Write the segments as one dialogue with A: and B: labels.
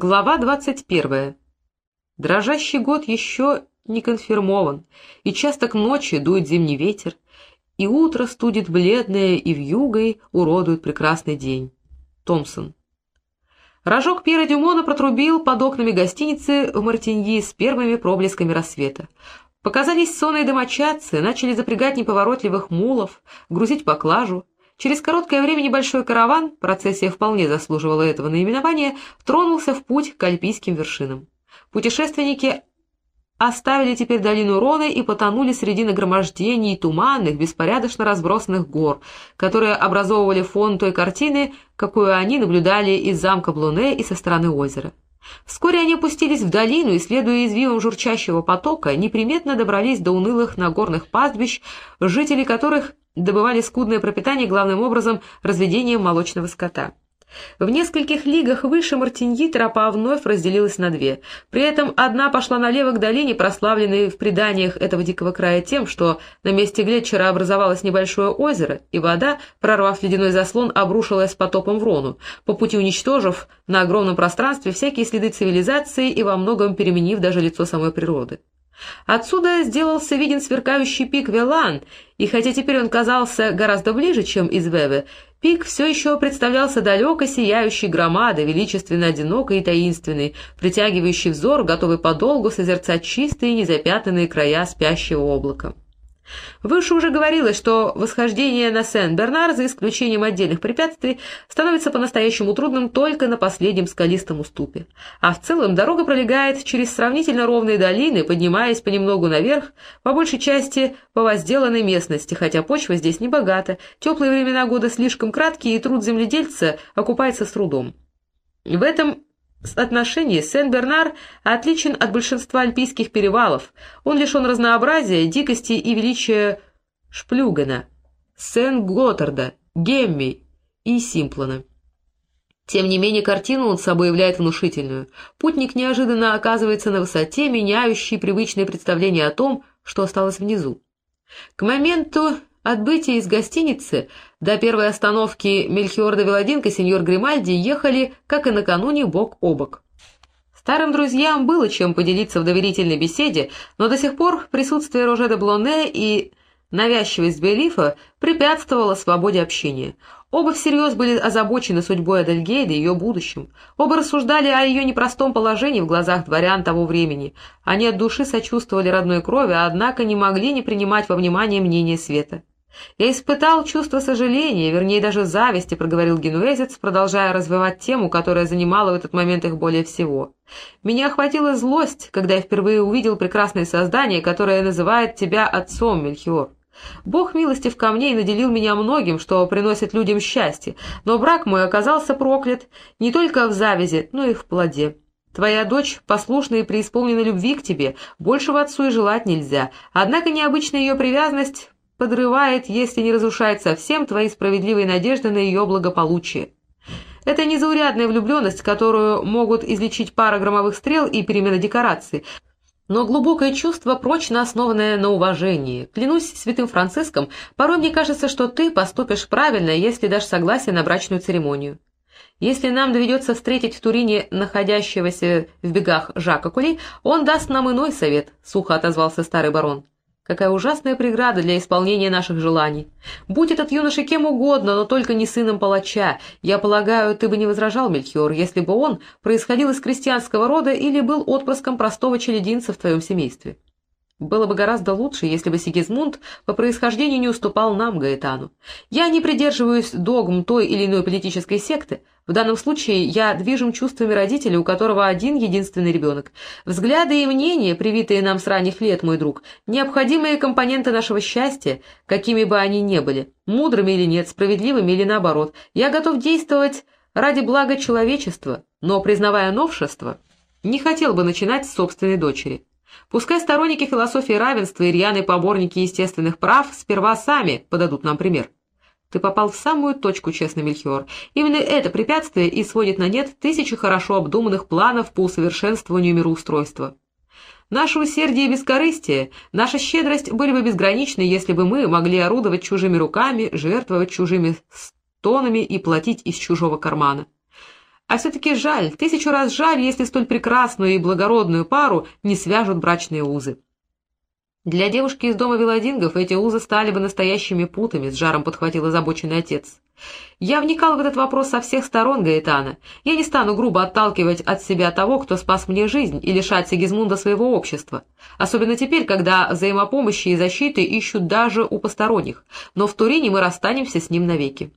A: Глава 21. Дрожащий год еще не конфирмован, и часто к ночи дует зимний ветер, и утро студит бледное и вьюгой уродует прекрасный день. Томпсон. Рожок Пьера Дюмона протрубил под окнами гостиницы в Мартиньи с первыми проблесками рассвета. Показались сонные домочадцы, начали запрягать неповоротливых мулов, грузить поклажу. Через короткое время небольшой караван, процессия вполне заслуживала этого наименования, тронулся в путь к альпийским вершинам. Путешественники оставили теперь долину Роны и потонули среди нагромождений туманных, беспорядочно разбросанных гор, которые образовывали фон той картины, какую они наблюдали из замка Блуне и со стороны озера. Вскоре они опустились в долину и, следуя извивам журчащего потока, неприметно добрались до унылых нагорных пастбищ, жители которых добывали скудное пропитание главным образом разведением молочного скота. В нескольких лигах выше Мартиньи тропа вновь разделилась на две. При этом одна пошла налево к долине, прославленной в преданиях этого дикого края тем, что на месте Глетчера образовалось небольшое озеро, и вода, прорвав ледяной заслон, обрушилась потопом в Рону, по пути уничтожив на огромном пространстве всякие следы цивилизации и во многом переменив даже лицо самой природы. Отсюда сделался виден сверкающий пик Велан, и хотя теперь он казался гораздо ближе, чем из Веве, пик все еще представлялся далеко сияющей громадой, величественно одинокой и таинственной, притягивающей взор, готовый подолгу созерцать чистые незапятнанные края спящего облака. Выше уже говорилось, что восхождение на Сен-Бернар, за исключением отдельных препятствий, становится по-настоящему трудным только на последнем скалистом уступе. А в целом дорога пролегает через сравнительно ровные долины, поднимаясь понемногу наверх, по большей части по возделанной местности, хотя почва здесь не богата, теплые времена года слишком краткие, и труд земледельца окупается с трудом. В этом отношении Сен-Бернар отличен от большинства альпийских перевалов. Он лишен разнообразия, дикости и величия Шплюгена, Сен-Готарда, Гемми и Симплана. Тем не менее, картину он собой являет внушительную. Путник неожиданно оказывается на высоте, меняющей привычное представление о том, что осталось внизу. К моменту отбытия из гостиницы до первой остановки Мельхиор де Велодинг и сеньор Гримальди ехали, как и накануне, бок о бок. Старым друзьям было чем поделиться в доверительной беседе, но до сих пор присутствие Роже де Блоне и навязчивость Белифа препятствовала свободе общения. Оба всерьез были озабочены судьбой Адельгейда и ее будущим. Оба рассуждали о ее непростом положении в глазах дворян того времени. Они от души сочувствовали родной крови, однако не могли не принимать во внимание мнение Света. «Я испытал чувство сожаления, вернее даже зависти», — проговорил генуэзец, продолжая развивать тему, которая занимала в этот момент их более всего. «Меня охватила злость, когда я впервые увидел прекрасное создание, которое называет тебя отцом, Мельхиор. Бог милостив ко мне и наделил меня многим, что приносит людям счастье, но брак мой оказался проклят не только в завязи, но и в плоде». Твоя дочь послушна и преисполнена любви к тебе, большего отцу и желать нельзя, однако необычная ее привязанность подрывает, если не разрушает совсем твои справедливые надежды на ее благополучие. Это незаурядная влюбленность, которую могут излечить пара громовых стрел и перемена декораций, но глубокое чувство, прочно основанное на уважении. Клянусь святым Франциском, порой мне кажется, что ты поступишь правильно, если дашь согласие на брачную церемонию. Если нам доведется встретить в Турине находящегося в бегах Жака Кули, он даст нам иной совет», — сухо отозвался старый барон. Какая ужасная преграда для исполнения наших желаний. Будь этот юноша кем угодно, но только не сыном палача. Я полагаю, ты бы не возражал, Мельхиор, если бы он происходил из крестьянского рода или был отпрыском простого челединца в твоем семействе. Было бы гораздо лучше, если бы Сигизмунд по происхождению не уступал нам, Гаэтану. Я не придерживаюсь догм той или иной политической секты. В данном случае я движим чувствами родителя, у которого один единственный ребенок. Взгляды и мнения, привитые нам с ранних лет, мой друг, необходимые компоненты нашего счастья, какими бы они ни были, мудрыми или нет, справедливыми или наоборот. Я готов действовать ради блага человечества, но, признавая новшество, не хотел бы начинать с собственной дочери. Пускай сторонники философии равенства и рьяные поборники естественных прав сперва сами подадут нам пример. Ты попал в самую точку, честный Мельхиор. Именно это препятствие и сводит на нет тысячи хорошо обдуманных планов по усовершенствованию мироустройства. Наше усердие и бескорыстие, наша щедрость были бы безграничны, если бы мы могли орудовать чужими руками, жертвовать чужими стонами и платить из чужого кармана. А все-таки жаль, тысячу раз жаль, если столь прекрасную и благородную пару не свяжут брачные узы. Для девушки из дома Велодингов эти узы стали бы настоящими путами, с жаром подхватил озабоченный отец. Я вникал в этот вопрос со всех сторон, Гаэтана. Я не стану грубо отталкивать от себя того, кто спас мне жизнь, и лишать Сигизмунда своего общества. Особенно теперь, когда взаимопомощи и защиты ищут даже у посторонних. Но в Турине мы расстанемся с ним навеки.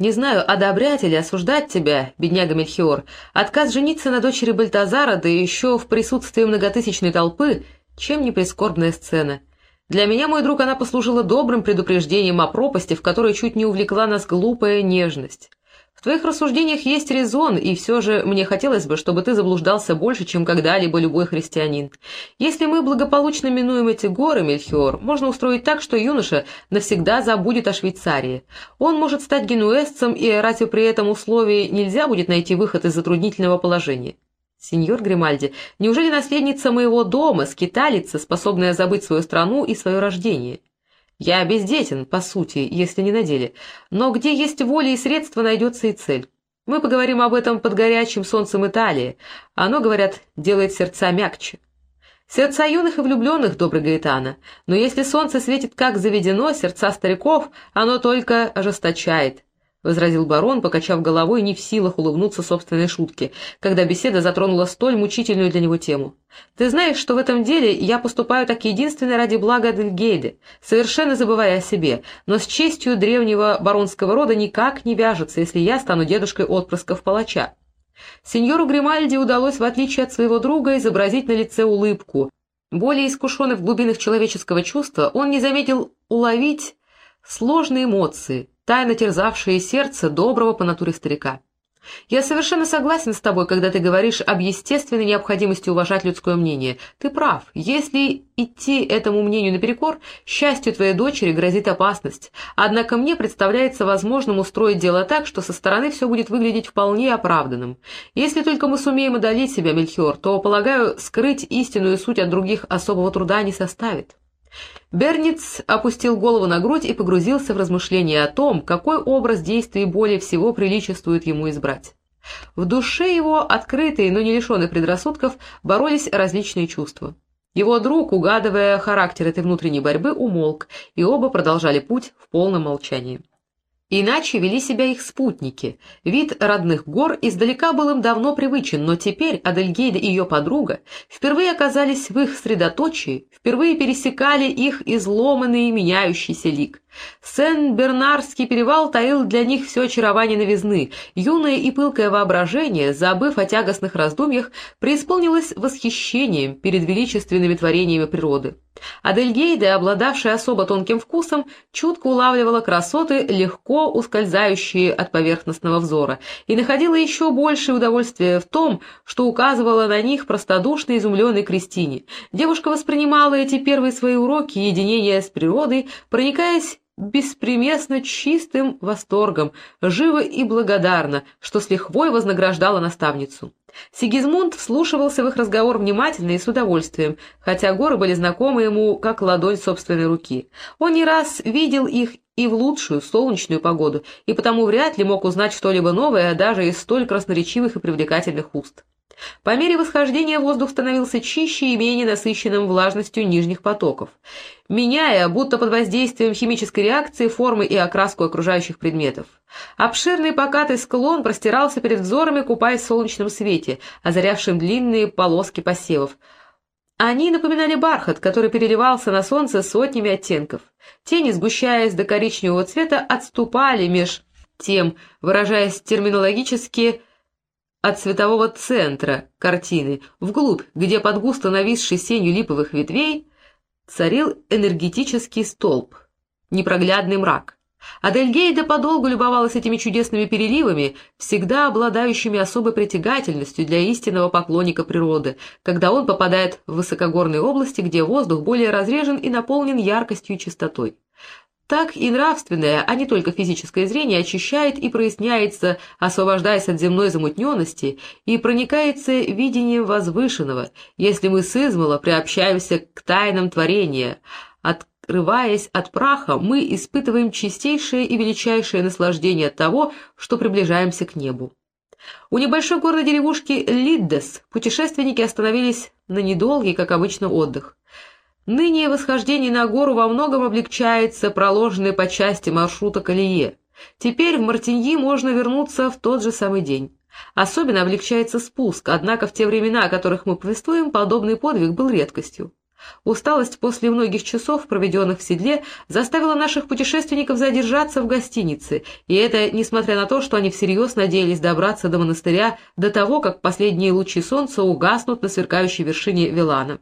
A: Не знаю, одобрять или осуждать тебя, бедняга Мельхиор, отказ жениться на дочери Бальтазара, да еще в присутствии многотысячной толпы, чем не прискорбная сцена. Для меня, мой друг, она послужила добрым предупреждением о пропасти, в которой чуть не увлекла нас глупая нежность. В твоих рассуждениях есть резон, и все же мне хотелось бы, чтобы ты заблуждался больше, чем когда-либо любой христианин. Если мы благополучно минуем эти горы, Мельхиор, можно устроить так, что юноша навсегда забудет о Швейцарии. Он может стать генуэзцем, и разве при этом условии нельзя будет найти выход из затруднительного положения? Сеньор Гримальди, неужели наследница моего дома, скиталица, способная забыть свою страну и свое рождение? Я бездетен, по сути, если не на деле, но где есть воля и средства, найдется и цель. Мы поговорим об этом под горячим солнцем Италии. Оно, говорят, делает сердца мягче. Сердца юных и влюбленных, добрый Гаэтана, но если солнце светит как заведено, сердца стариков, оно только ожесточает. — возразил барон, покачав головой, не в силах улыбнуться собственной шутке, когда беседа затронула столь мучительную для него тему. «Ты знаешь, что в этом деле я поступаю так единственно ради блага Адельгейды, совершенно забывая о себе, но с честью древнего баронского рода никак не вяжется, если я стану дедушкой отпрысков палача». Сеньору Гримальди удалось, в отличие от своего друга, изобразить на лице улыбку. Более искушенный в глубинах человеческого чувства, он не заметил уловить сложные эмоции, тайно терзавшие сердце доброго по натуре старика. «Я совершенно согласен с тобой, когда ты говоришь об естественной необходимости уважать людское мнение. Ты прав. Если идти этому мнению наперекор, счастью твоей дочери грозит опасность. Однако мне представляется возможным устроить дело так, что со стороны все будет выглядеть вполне оправданным. Если только мы сумеем одолеть себя, Мельхиор, то, полагаю, скрыть истинную суть от других особого труда не составит». Берниц опустил голову на грудь и погрузился в размышления о том, какой образ действий более всего приличествует ему избрать. В душе его, открытой, но не лишенной предрассудков, боролись различные чувства. Его друг, угадывая характер этой внутренней борьбы, умолк, и оба продолжали путь в полном молчании. Иначе вели себя их спутники. Вид родных гор издалека был им давно привычен, но теперь Адельгейда и ее подруга впервые оказались в их средоточии, впервые пересекали их изломанный и меняющийся лик. Сен-Бернарский перевал таил для них все очарование новизны. Юное и пылкое воображение, забыв о тягостных раздумьях, преисполнилось восхищением перед величественными творениями природы. Адельгейда, обладавшая особо тонким вкусом, чутко улавливала красоты, легко ускользающие от поверхностного взора, и находила еще большее удовольствие в том, что указывала на них простодушно изумленной Кристине. Девушка воспринимала эти первые свои уроки единения с природой, проникаясь беспримесно чистым восторгом, живо и благодарно, что с лихвой вознаграждала наставницу. Сигизмунд вслушивался в их разговор внимательно и с удовольствием, хотя горы были знакомы ему как ладонь собственной руки. Он не раз видел их и в лучшую солнечную погоду, и потому вряд ли мог узнать что-либо новое даже из столь красноречивых и привлекательных уст. По мере восхождения воздух становился чище и менее насыщенным влажностью нижних потоков, меняя, будто под воздействием химической реакции, формы и окраску окружающих предметов. Обширный покатый склон простирался перед взорами, купаясь в солнечном свете, озарявшим длинные полоски посевов. Они напоминали бархат, который переливался на солнце сотнями оттенков. Тени, сгущаясь до коричневого цвета, отступали меж тем, выражаясь терминологически, от светового центра картины вглубь, где под густо нависшей сенью липовых ветвей царил энергетический столб, непроглядный мрак. Адельгейда подолгу любовалась этими чудесными переливами, всегда обладающими особой притягательностью для истинного поклонника природы, когда он попадает в высокогорные области, где воздух более разрежен и наполнен яркостью и чистотой. Так и нравственное, а не только физическое зрение очищает и проясняется, освобождаясь от земной замутненности, и проникается видением возвышенного, если мы с измала приобщаемся к тайнам творения, от скрываясь от праха, мы испытываем чистейшее и величайшее наслаждение от того, что приближаемся к небу. У небольшой горной деревушки Лиддес путешественники остановились на недолгий, как обычно, отдых. Ныне восхождение на гору во многом облегчается проложенной по части маршрута колее. Теперь в Мартиньи можно вернуться в тот же самый день. Особенно облегчается спуск, однако в те времена, о которых мы повествуем, подобный подвиг был редкостью. Усталость после многих часов, проведенных в седле, заставила наших путешественников задержаться в гостинице, и это несмотря на то, что они всерьез надеялись добраться до монастыря до того, как последние лучи солнца угаснут на сверкающей вершине Вилана.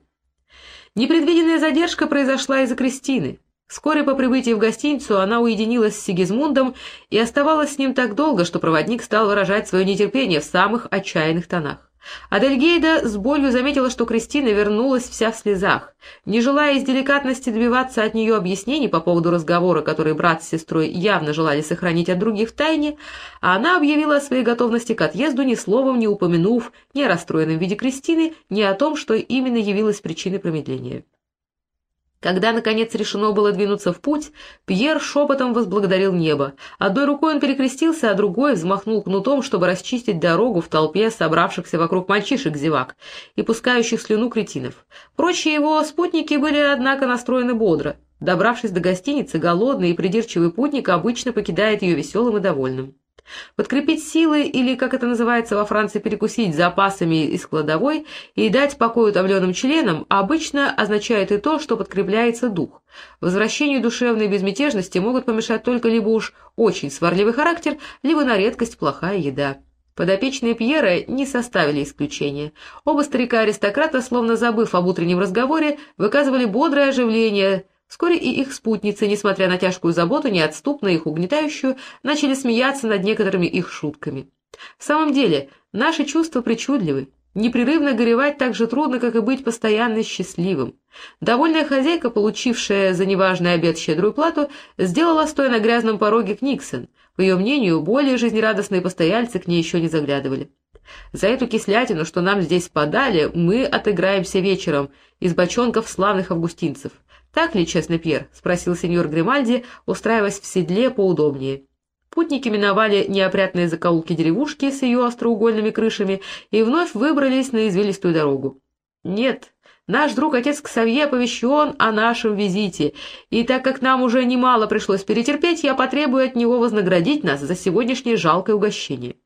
A: Непредвиденная задержка произошла из-за Кристины. Вскоре по прибытии в гостиницу она уединилась с Сигизмундом и оставалась с ним так долго, что проводник стал выражать свое нетерпение в самых отчаянных тонах. Адельгейда с болью заметила, что Кристина вернулась вся в слезах. Не желая из деликатности добиваться от нее объяснений по поводу разговора, который брат с сестрой явно желали сохранить от других в тайне, она объявила о своей готовности к отъезду, ни словом не упомянув ни о расстроенном виде Кристины, ни о том, что именно явилось причиной промедления. Когда, наконец, решено было двинуться в путь, Пьер шепотом возблагодарил небо. Одной рукой он перекрестился, а другой взмахнул кнутом, чтобы расчистить дорогу в толпе собравшихся вокруг мальчишек-зевак и пускающих слюну кретинов. Прочие его спутники были, однако, настроены бодро. Добравшись до гостиницы, голодный и придирчивый путник обычно покидает ее веселым и довольным. Подкрепить силы, или, как это называется во Франции, перекусить запасами из кладовой и дать покой утомленным членам, обычно означает и то, что подкрепляется дух. Возвращению душевной безмятежности могут помешать только либо уж очень сварливый характер, либо на редкость плохая еда. Подопечные Пьера не составили исключения. Оба старика-аристократа, словно забыв об утреннем разговоре, выказывали бодрое оживление – Вскоре и их спутницы, несмотря на тяжкую заботу, неотступно их угнетающую, начали смеяться над некоторыми их шутками. В самом деле, наши чувства причудливы. Непрерывно горевать так же трудно, как и быть постоянно счастливым. Довольная хозяйка, получившая за неважный обед щедрую плату, сделала, стоя на грязном пороге, Книксон. По ее мнению, более жизнерадостные постояльцы к ней еще не заглядывали. За эту кислятину, что нам здесь подали, мы отыграемся вечером из бочонков славных августинцев. «Так ли, честно, Пьер?» — спросил сеньор Гримальди, устраиваясь в седле поудобнее. Путники миновали неопрятные закоулки деревушки с ее остроугольными крышами и вновь выбрались на извилистую дорогу. «Нет, наш друг отец Ксавье оповещен о нашем визите, и так как нам уже немало пришлось перетерпеть, я потребую от него вознаградить нас за сегодняшнее жалкое угощение».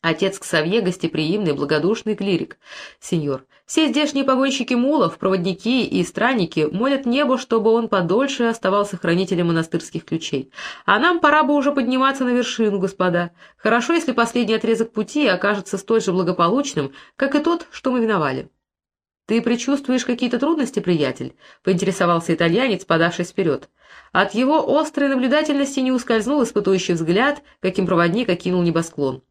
A: Отец Ксавье — гостеприимный, благодушный клирик. Сеньор, все здешние погонщики мулов, проводники и странники молят небо, чтобы он подольше оставался хранителем монастырских ключей. А нам пора бы уже подниматься на вершину, господа. Хорошо, если последний отрезок пути окажется столь же благополучным, как и тот, что мы виновали. «Ты предчувствуешь какие-то трудности, приятель?» — поинтересовался итальянец, подавшись вперед. От его острой наблюдательности не ускользнул испытующий взгляд, каким проводник окинул небосклон.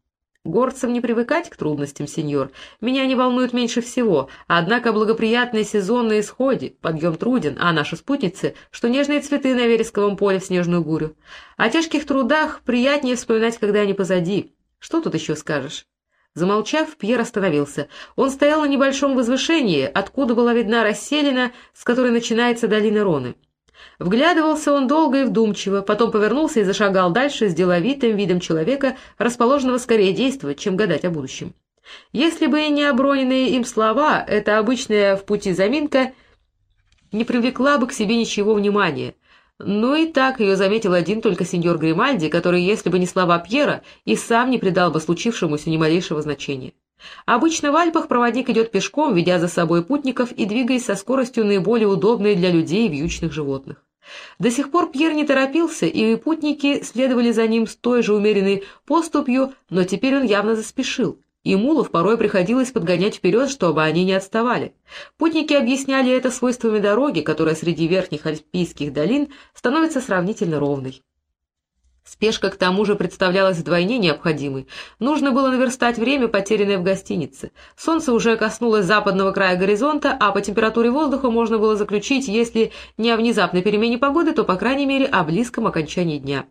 A: Горцам не привыкать к трудностям, сеньор. Меня не волнует меньше всего. Однако благоприятный сезон на исходе, подъем труден, а наши спутницы, что нежные цветы на вересковом поле в снежную бурю. О тяжких трудах приятнее вспоминать, когда они позади. Что тут еще скажешь? Замолчав, Пьер остановился. Он стоял на небольшом возвышении, откуда была видна расселена, с которой начинается долина Роны. Вглядывался он долго и вдумчиво, потом повернулся и зашагал дальше с деловитым видом человека, расположенного скорее действовать, чем гадать о будущем. Если бы и не оброненные им слова, эта обычная в пути заминка не привлекла бы к себе ничего внимания. Но и так ее заметил один только сеньор Гримальди, который, если бы не слова Пьера, и сам не придал бы случившемуся ни малейшего значения. Обычно в Альпах проводник идет пешком, ведя за собой путников и двигаясь со скоростью наиболее удобной для людей и вьючных животных. До сих пор Пьер не торопился, и путники следовали за ним с той же умеренной поступью, но теперь он явно заспешил, и мулов порой приходилось подгонять вперед, чтобы они не отставали. Путники объясняли это свойствами дороги, которая среди верхних альпийских долин становится сравнительно ровной. Спешка к тому же представлялась вдвойне необходимой. Нужно было наверстать время, потерянное в гостинице. Солнце уже коснулось западного края горизонта, а по температуре воздуха можно было заключить, если не о внезапной перемене погоды, то, по крайней мере, о близком окончании дня.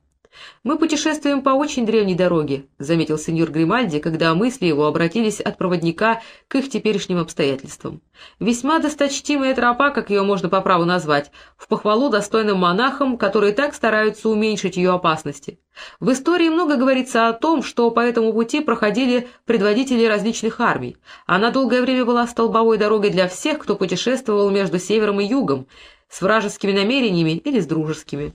A: «Мы путешествуем по очень древней дороге», — заметил сеньор Гримальди, когда мысли его обратились от проводника к их теперешним обстоятельствам. «Весьма досточтимая тропа, как ее можно по праву назвать, в похвалу достойным монахам, которые так стараются уменьшить ее опасности. В истории много говорится о том, что по этому пути проходили предводители различных армий. Она долгое время была столбовой дорогой для всех, кто путешествовал между севером и югом, с вражескими намерениями или с дружескими.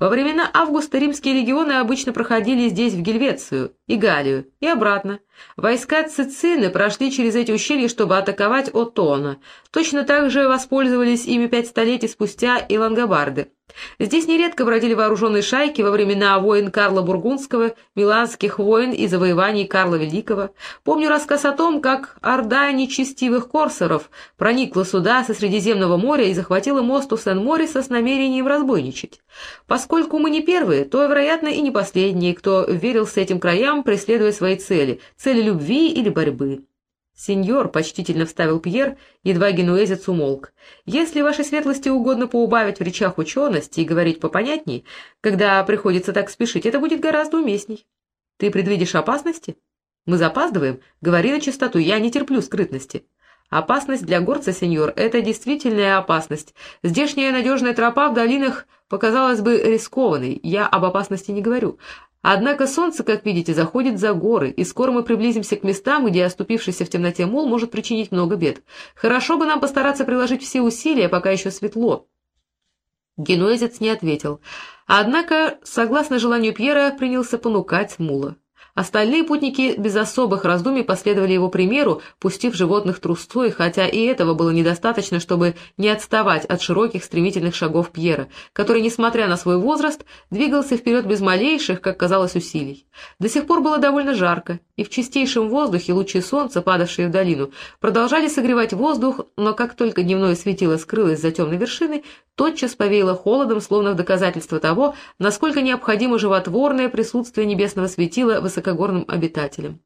A: Во времена Августа римские легионы обычно проходили здесь, в Гельвецию и Галлию, и обратно. Войска Цицины прошли через эти ущелья, чтобы атаковать Отона. Точно так же воспользовались ими пять столетий спустя и лангобарды. Здесь нередко бродили вооруженные шайки во времена войн Карла Бургундского, миланских войн и завоеваний Карла Великого. Помню рассказ о том, как орда нечестивых корсаров проникла сюда со Средиземного моря и захватила мост у Сен-Мориса с намерением разбойничать. Поскольку мы не первые, то, вероятно, и не последние, кто верил с этим краям, преследуя свои цели, цели любви или борьбы. «Сеньор», — почтительно вставил Пьер, едва генуэзец умолк, — «если вашей светлости угодно поубавить в речах учености и говорить попонятней, когда приходится так спешить, это будет гораздо уместней. Ты предвидишь опасности? Мы запаздываем? Говори на чистоту, я не терплю скрытности». Опасность для горца, сеньор, это действительная опасность. Здешняя надежная тропа в долинах показалась бы рискованной, я об опасности не говорю. Однако солнце, как видите, заходит за горы, и скоро мы приблизимся к местам, где оступившийся в темноте мул может причинить много бед. Хорошо бы нам постараться приложить все усилия, пока еще светло». Генуэзец не ответил, однако, согласно желанию Пьера, принялся понукать мула. Остальные путники без особых раздумий последовали его примеру, пустив животных трусцой, хотя и этого было недостаточно, чтобы не отставать от широких стремительных шагов Пьера, который, несмотря на свой возраст, двигался вперед без малейших, как казалось, усилий. До сих пор было довольно жарко, и в чистейшем воздухе лучи солнца, падавшие в долину, продолжали согревать воздух, но как только дневное светило скрылось за темной вершиной, тотчас повеяло холодом, словно в доказательство того, насколько необходимо животворное присутствие небесного светила высокогорным обитателям.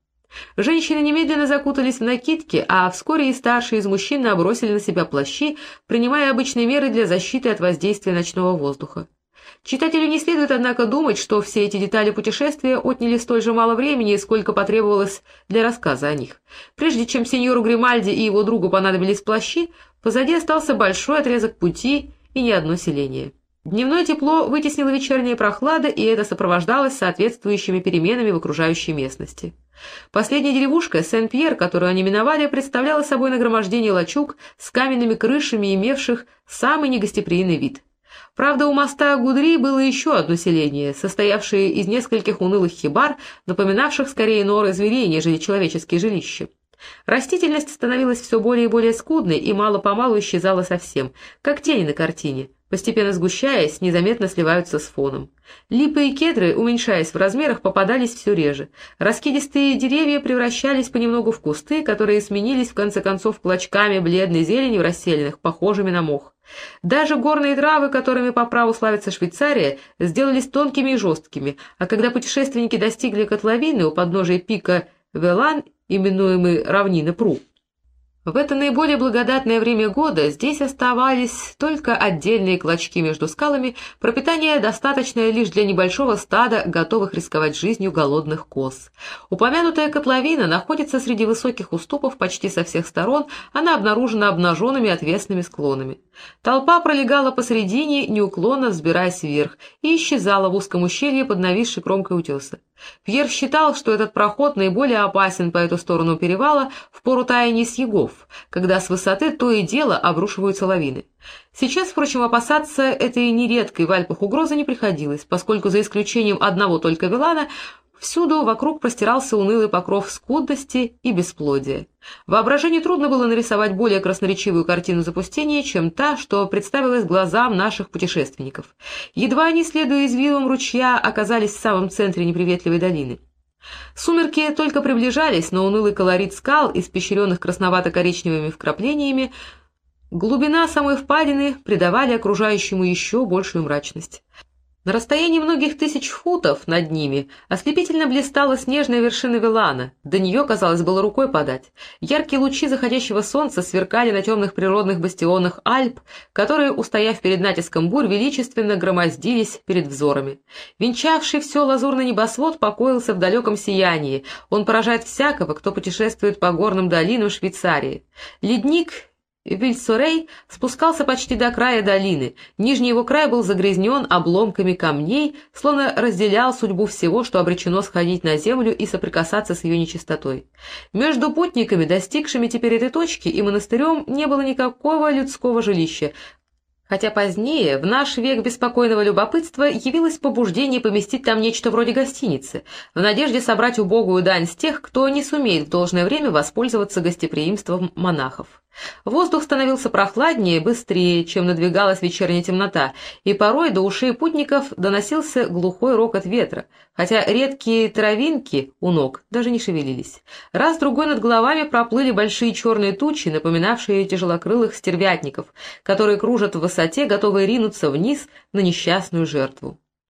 A: Женщины немедленно закутались в накидки, а вскоре и старшие из мужчин набросили на себя плащи, принимая обычные меры для защиты от воздействия ночного воздуха. Читателю не следует, однако, думать, что все эти детали путешествия отняли столь же мало времени, сколько потребовалось для рассказа о них. Прежде чем сеньору Гримальди и его другу понадобились плащи, позади остался большой отрезок пути и ни одно селение. Дневное тепло вытеснило вечерняя прохлада, и это сопровождалось соответствующими переменами в окружающей местности. Последняя деревушка, Сен-Пьер, которую они миновали, представляла собой нагромождение лачуг с каменными крышами, имевших самый негостеприимный вид. Правда, у моста Гудри было еще одно селение, состоявшее из нескольких унылых хибар, напоминавших скорее норы зверей, нежели человеческие жилища. Растительность становилась все более и более скудной и мало-помалу исчезала совсем, как тени на картине, постепенно сгущаясь, незаметно сливаются с фоном. Липы и кедры, уменьшаясь в размерах, попадались все реже. Раскидистые деревья превращались понемногу в кусты, которые сменились в конце концов клочками бледной зелени в расселенных, похожими на мох. Даже горные травы, которыми по праву славится Швейцария, сделались тонкими и жесткими, а когда путешественники достигли котловины у подножия пика Велан именуемый равнина Пру. В это наиболее благодатное время года здесь оставались только отдельные клочки между скалами, пропитание достаточное лишь для небольшого стада, готовых рисковать жизнью голодных коз. Упомянутая котловина находится среди высоких уступов почти со всех сторон, она обнаружена обнаженными отвесными склонами. Толпа пролегала посредине, неуклонно взбираясь вверх, и исчезала в узком ущелье под нависшей кромкой утеса. Пьер считал, что этот проход наиболее опасен по эту сторону перевала в пору таяния снегов, когда с высоты то и дело обрушиваются лавины. Сейчас, впрочем, опасаться этой нередкой в Альпах угрозы не приходилось, поскольку за исключением одного только Вилана Всюду вокруг простирался унылый покров скудности и бесплодия. Воображению трудно было нарисовать более красноречивую картину запустения, чем та, что представилась глазам наших путешественников. Едва они, следуя извивам ручья, оказались в самом центре неприветливой долины. Сумерки только приближались, но унылый колорит скал, испещренных красновато-коричневыми вкраплениями, глубина самой впадины придавали окружающему еще большую мрачность. На расстоянии многих тысяч футов над ними ослепительно блистала снежная вершина Вилана. До нее, казалось, было рукой подать. Яркие лучи заходящего солнца сверкали на темных природных бастионах Альп, которые, устояв перед натиском бурь, величественно громоздились перед взорами. Венчавший все лазурный небосвод покоился в далеком сиянии. Он поражает всякого, кто путешествует по горным долинам Швейцарии. Ледник Вильсорей спускался почти до края долины. Нижний его край был загрязнен обломками камней, словно разделял судьбу всего, что обречено сходить на землю и соприкасаться с ее нечистотой. Между путниками, достигшими теперь этой точки, и монастырем не было никакого людского жилища, хотя позднее, в наш век беспокойного любопытства, явилось побуждение поместить там нечто вроде гостиницы, в надежде собрать убогую дань с тех, кто не сумеет в должное время воспользоваться гостеприимством монахов. Воздух становился прохладнее, быстрее, чем надвигалась вечерняя темнота, и порой до ушей путников доносился глухой рокот ветра, хотя редкие травинки у ног даже не шевелились. Раз-другой над головами проплыли большие черные тучи, напоминавшие тяжелокрылых стервятников, которые кружат в высоте, готовые ринуться вниз на несчастную жертву.